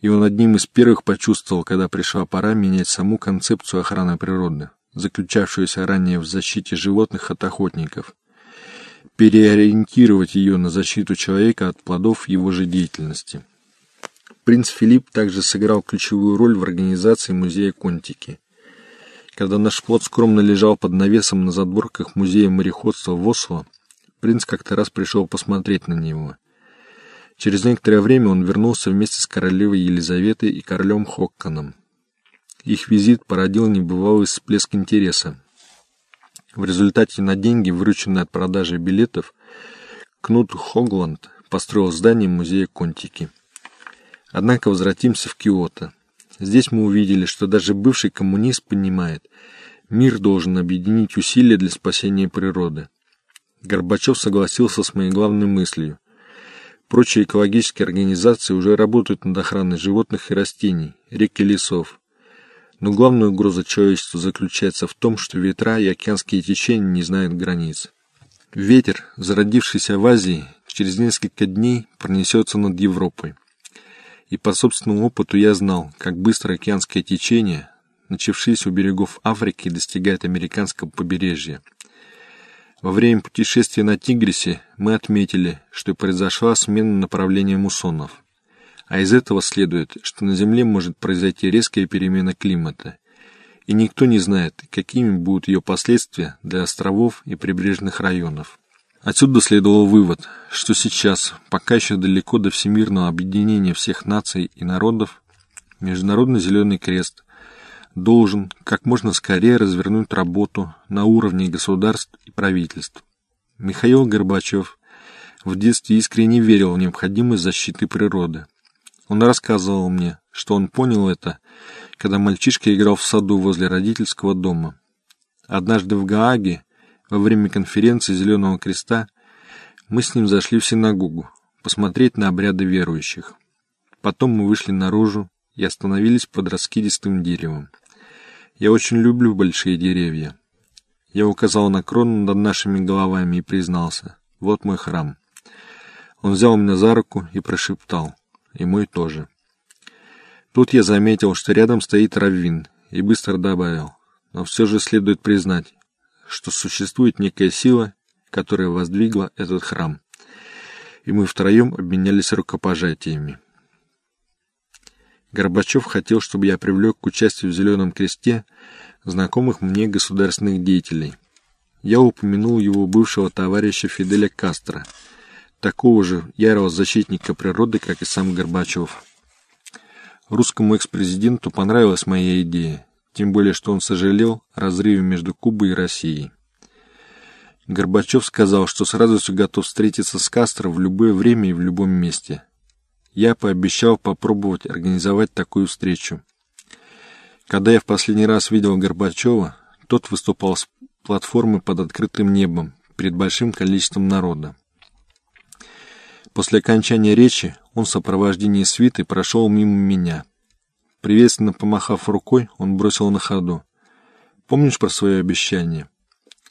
И он одним из первых почувствовал, когда пришла пора менять саму концепцию охраны природы, заключавшуюся ранее в защите животных от охотников, переориентировать ее на защиту человека от плодов его же деятельности. Принц Филипп также сыграл ключевую роль в организации музея Контики. Когда наш плод скромно лежал под навесом на задворках музея мореходства в Осло, принц как-то раз пришел посмотреть на него – Через некоторое время он вернулся вместе с королевой Елизаветой и королем Хокканом. Их визит породил небывалый всплеск интереса. В результате на деньги, вырученные от продажи билетов, Кнут Хогланд построил здание музея Контики. Однако возвратимся в Киото. Здесь мы увидели, что даже бывший коммунист понимает, мир должен объединить усилия для спасения природы. Горбачев согласился с моей главной мыслью – Прочие экологические организации уже работают над охраной животных и растений, рек и лесов. Но главная угроза человечеству заключается в том, что ветра и океанские течения не знают границ. Ветер, зародившийся в Азии, через несколько дней пронесется над Европой. И по собственному опыту я знал, как быстро океанское течение, начавшись у берегов Африки, достигает американского побережья – во время путешествия на Тигрисе мы отметили, что произошла смена направления муссонов. А из этого следует, что на Земле может произойти резкая перемена климата. И никто не знает, какими будут ее последствия для островов и прибрежных районов. Отсюда следовал вывод, что сейчас, пока еще далеко до всемирного объединения всех наций и народов, Международный Зеленый Крест должен как можно скорее развернуть работу на уровне государств и правительств. Михаил Горбачев в детстве искренне верил в необходимость защиты природы. Он рассказывал мне, что он понял это, когда мальчишка играл в саду возле родительского дома. Однажды в Гааге, во время конференции Зеленого Креста, мы с ним зашли в синагогу, посмотреть на обряды верующих. Потом мы вышли наружу и остановились под раскидистым деревом. Я очень люблю большие деревья. Я указал на крону над нашими головами и признался. Вот мой храм. Он взял меня за руку и прошептал. И мой тоже. Тут я заметил, что рядом стоит Раввин, и быстро добавил. Но все же следует признать, что существует некая сила, которая воздвигла этот храм. И мы втроем обменялись рукопожатиями. Горбачев хотел, чтобы я привлек к участию в «Зеленом кресте» знакомых мне государственных деятелей. Я упомянул его бывшего товарища Фиделя Кастро, такого же ярого защитника природы, как и сам Горбачев. Русскому экс-президенту понравилась моя идея, тем более, что он сожалел о разрыве между Кубой и Россией. Горбачев сказал, что сразу же готов встретиться с Кастро в любое время и в любом месте – я пообещал попробовать организовать такую встречу. Когда я в последний раз видел Горбачева, тот выступал с платформы под открытым небом перед большим количеством народа. После окончания речи он в сопровождении свиты прошел мимо меня. Приветственно помахав рукой, он бросил на ходу. «Помнишь про свое обещание?»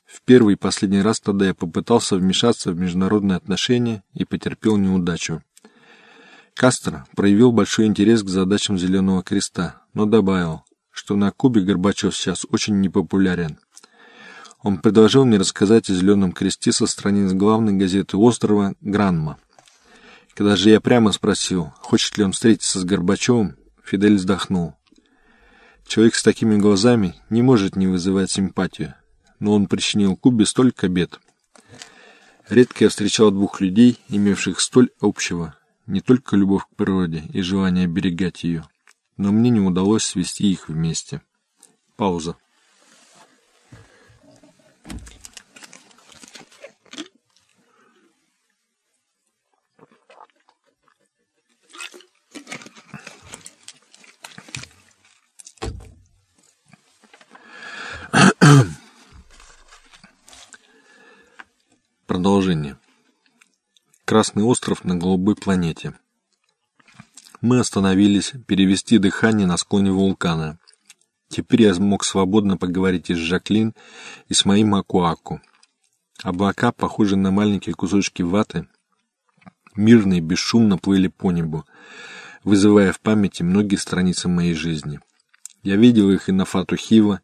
В первый и последний раз тогда я попытался вмешаться в международные отношения и потерпел неудачу. Кастро проявил большой интерес к задачам Зеленого Креста, но добавил, что на Кубе Горбачев сейчас очень непопулярен. Он предложил мне рассказать о Зеленом Кресте со страниц главной газеты острова «Гранма». Когда же я прямо спросил, хочет ли он встретиться с Горбачевым, Фидель вздохнул. Человек с такими глазами не может не вызывать симпатию, но он причинил Кубе столько бед. Редко я встречал двух людей, имевших столь общего не только любовь к природе и желание оберегать ее, но мне не удалось свести их вместе. Пауза. Продолжение. Красный остров на голубой планете. Мы остановились перевести дыхание на склоне вулкана. Теперь я смог свободно поговорить и с Жаклин, и с моим Акуаку. Облака, похожие на маленькие кусочки ваты, мирно и бесшумно плыли по небу. вызывая в памяти многие страницы моей жизни. Я видел их и на Фату Хива,